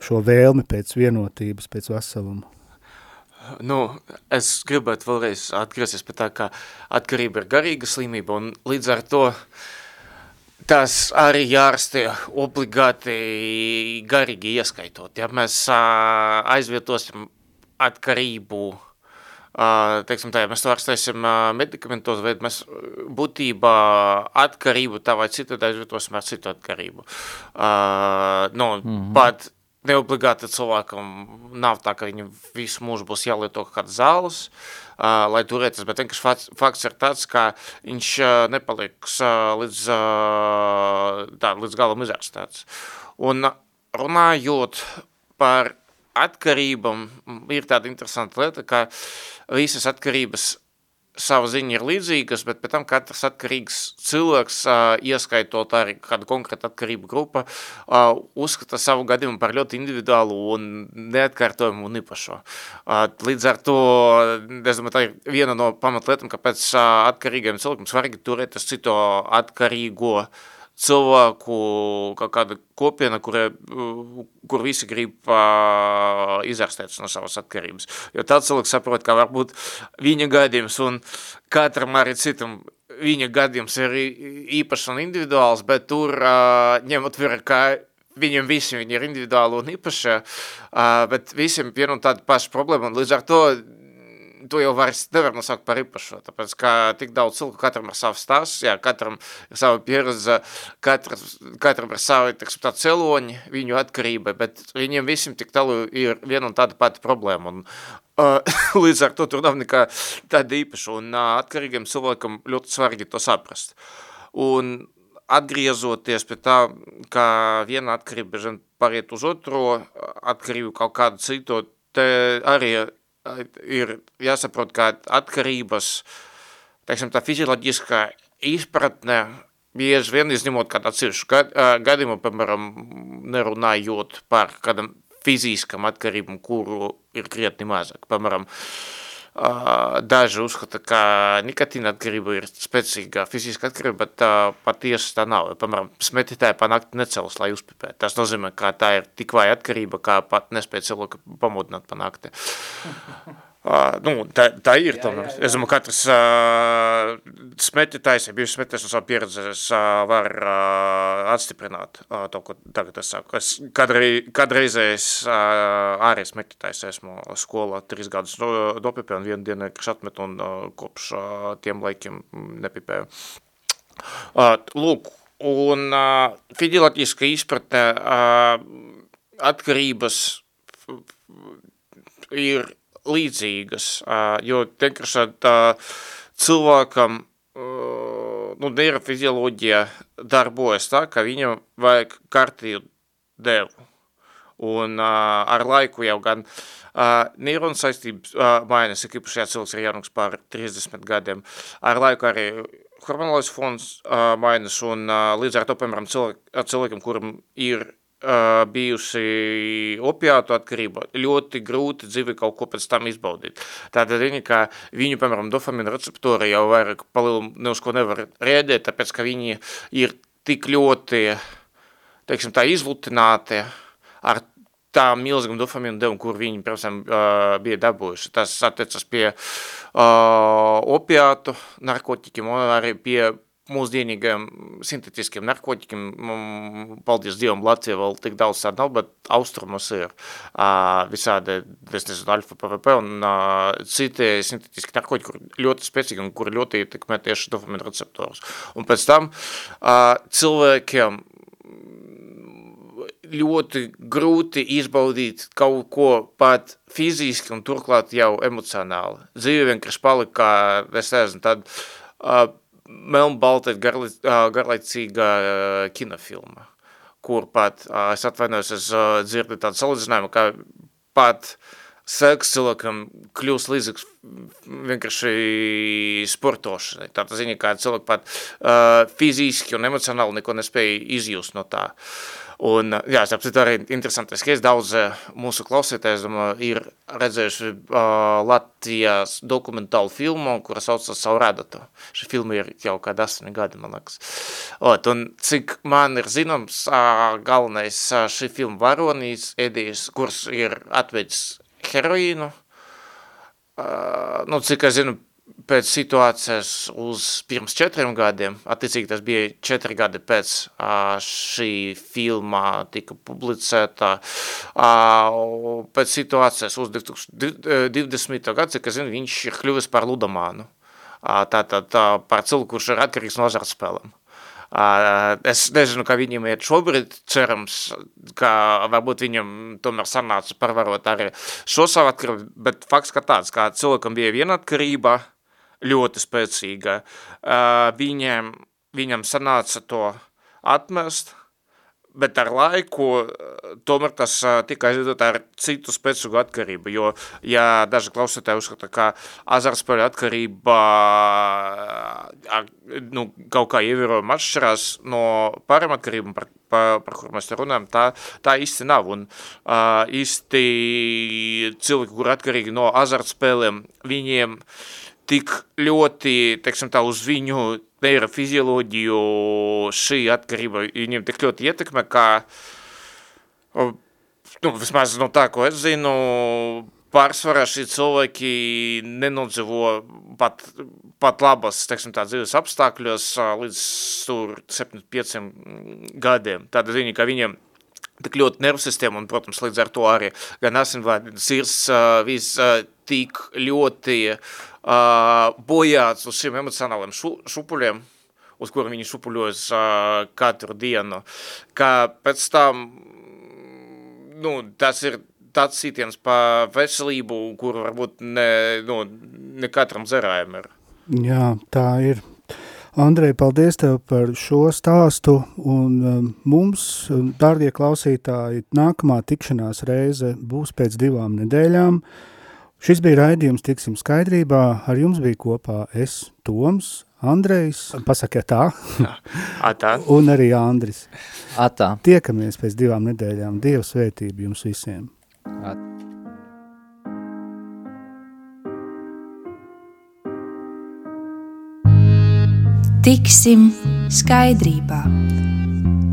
S2: šo vēlmi pēc vienotības, pēc veseluma?
S4: Nu, es gribētu vēlreiz atgriezties pie tā, ka atkarība ir garīga slimība, un līdz ar to uh, Tas arī jārastē obligāti garīgi ieskaitot. Ja mēs aizvietosim atkarību, teiksim tā, ja mēs to ārstēsim medikamentos, vai mēs būtībā atkarību tā vai citādi aizvietosim ar citu atkarību. Nu, mm -hmm. pat neobligāti cilvēkam nav tā, ka viņam visu mūžu būs jālieto kādas zāles, uh, lai turētos, bet vienkārši fakts, fakts ir tāds, ka viņš uh, nepaliks uh, līdz, uh, tā, līdz galam izārstēts. Un runājot par atkarībām, ir tāda interesanta lieta, ka visas atkarības sava ziņa ir līdzīgas, bet pēc tam katrs atkarīgs cilvēks, ieskaitot arī kādu konkrētu atkarību grupu, uzskata savu gadījumu par ļoti individuālu un neatkārtojumu un īpašo. Līdz ar to, es domāju, tā ir viena no pamatlietām, kāpēc atkarīgiem cilvēkiem svarīgi turēt tas cito atkarīgo uh, cilvēku kāda kopiena, kura, kur visi grib uh, izārstēt no savas atkarības. Jo tāds cilvēks saprot, ka varbūt viņa gadījums un katram arī citam viņa gadījums ir īpašs un individuāls, bet tur uh, ņemot vērā, ka viņiem visiem viņi ir individuāli un īpaši, uh, bet visiem viena un tāda paša problēma, un līdz ar to to jau vairs nevar nosaukt par īpašo, tāpēc, ka tik daudz cilvēku, katram ir savs stāsts, jā, katram ir sava pieredze, katrs, katram ir savi, teksim, tā celoņi, viņu atkarība, bet viņiem visiem tik talu ir viena un tāda pati problēma, un uh, līdz ar to tur nav nekā tāda īpaša, un uh, atkarīgiem cilvēkam ļoti svarīgi to saprast. Un atgriezoties pie tā, ka viena atkarība bieži pariet uz otro atkarību kaut kādu citu, te arī ir jāsaprot, ka atkarības, teiksim, tā fizioloģiskā izpratne bieži vien izņemot kādu atsevišķu gad, gadījumu, piemēram, nerunājot par kādam fiziskam atkarībam, kuru ir krietni mazāk. Piemēram, daži uzskata, ka nikotīna atkarība ir spēcīga fiziska atkarība, bet tā patiesi tā nav. Piemēram, smetītāji panākt necels, lai uzpipē. Tas nozīmē, ka tā ir tik vai atkarība, kā pat nespēja cilvēku pamudināt panākti. Uh, nu, tā, tā ir. Jā, jā, jā. Es domāju, katrs uh, smetitājs, ja bijuši smetitājs no savu pieredzes, uh, var uh, atstiprināt uh, to, ko tagad es saku. Es kadrei, kadreizējs uh, arī smetitājs esmu skolā trīs gadus dopipēju un vienu dienu vienkārši atmetu un uh, kopš uh, tiem laikiem nepipēju. Uh, lūk, un uh, fidilotiska izpratne uh, atkarības ir līdzīgas, jo vienkārši cilvēkam nu, neirofizioloģija darbojas tā, ka viņam vajag kārtību devu. Un uh, ar laiku jau gan uh, neironu saistības uh, mainas, ja īpaši, ja cilvēks ir jaunāks par 30 gadiem, ar laiku arī hormonālais fons uh, mainas, un uh, līdz ar to, piemēram, cilvēk, cilvēkam, kuram ir bijusi opiātu atkarība, ļoti grūti dzīvi kaut ko pēc tam izbaudīt. Tātad viņi, ka viņu, piemēram, dopamina receptori jau vairāk palielu ne uz ko nevar rēdēt, tāpēc, ka viņi ir tik ļoti, teiksim, tā izlutināti ar tā milzīgam dopamīnu devumu, kur viņi, piemēram, bija dabūjuši. Tas attiecas pie uh, opiātu narkotikiem un arī pie mūsdienīgiem sintetiskiem narkotikiem, paldies Dievam, Latvijā vēl tik daudz tādu nav, bet austrumos ir visādi, es nezinu, alfa PVP un citi sintetiski narkotiķi, kur ļoti spēcīgi un kur ļoti ietekmē tieši dopamina receptorus. Un pēc tam cilvēkiem ļoti grūti izbaudīt kaut ko pat fiziski un turklāt jau emocionāli. Dzīve vienkārši palika, es nezinu, tad uh, melnbalta garli, garlaicīga kinofilma, kur pat, es atvainojos, es dzirdu tādu salīdzinājumu, ka pat seks cilvēkam kļūst līdzīgs vienkārši sportošanai. Tā ziņa, kā cilvēki pat uh, fiziski un emocionāli neko nespēja izjust no tā. Un, jā, es apcitu arī interesantais, ka es daudz mūsu klausītājs, domāju, ir redzējuši uh, Latvijas dokumentālu filmu, kura saucas Savu redatu. Šī filma ir jau kāda asani gadi, man liekas. Ot, un cik man ir zināms, uh, galvenais uh, šī filma varonīs, Edijs, kurs ir atvedis heroīnu, uh, nu, cik es zinu, pēc situācijas uz pirms četriem gadiem, attiecīgi tas bija četri gadi pēc uh, šī filma tika publicēta, uh, pēc situācijas uz 2020. gadu, cik es zinu, viņš ir kļuvis par ludomānu. Uh, tātad tā, par cilvēku, kurš ir atkarīgs no azartspēlēm. Es nezinu, kā viņam iet šobrīd, cerams, ka varbūt viņam tomēr sanāca parvarot arī šo savu atkarību, bet fakts, ka tāds, kā cilvēkam bija viena atkarība, ļoti spēcīga. Viņiem, viņam sanāca to atmest, bet ar laiku tomēr tas tika aizvedot ar citu spēcīgu atkarību, jo, ja daži klausītāji uzskata, ka azartspēļu atkarība ar, nu, kaut kā ievērojami atšķirās no pārējām atkarībām, par, par, par kur mēs te runājam, tā, tā īsti nav, un uh, īsti cilvēki, kur atkarīgi no azartspēlēm, viņiem uh, tik ļoti, teiksim tā, uz viņu neirofizioloģiju šī atkarība viņiem tik ļoti ietekmē, kā, nu, vismaz no tā, ko es zinu, pārsvarā šī cilvēki nenodzīvo pat, pat labas, teiksim tā, dzīves apstākļos līdz tur 75 gadiem. Tāda ziņa, ka viņiem tik ļoti nervsistēma un, protams, līdz ar to arī gan asinvadības sirds viss tik ļoti uh, bojāts uz šiem emocionāliem šu, šupuļiem, uz kuriem viņi šupuļojas uh, katru dienu, ka pēc tam, nu, tas ir tāds sitiens pa veselību, kur varbūt ne, nu, ne katram zerājam ir.
S2: Jā, tā ir. Andrej, paldies tev par šo stāstu, un um, mums, dārgie klausītāji, nākamā tikšanās reize būs pēc divām nedēļām. Šis bija raidījums Tiksim skaidrībā, ar jums bija kopā es, Toms, Andrejs, pasakiet tā,
S4: Atā.
S2: un arī Andris.
S3: Atā.
S2: Tiekamies pēc divām nedēļām. Dieva svētība jums visiem!
S3: Atā.
S1: Tiksim skaidrībā.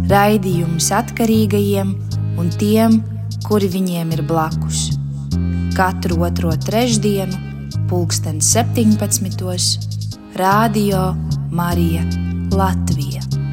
S1: Raidījums atkarīgajiem un tiem, kuri viņiem ir blakus. Katru otro trešdienu, pulksten 17. Radio Marija Latvija.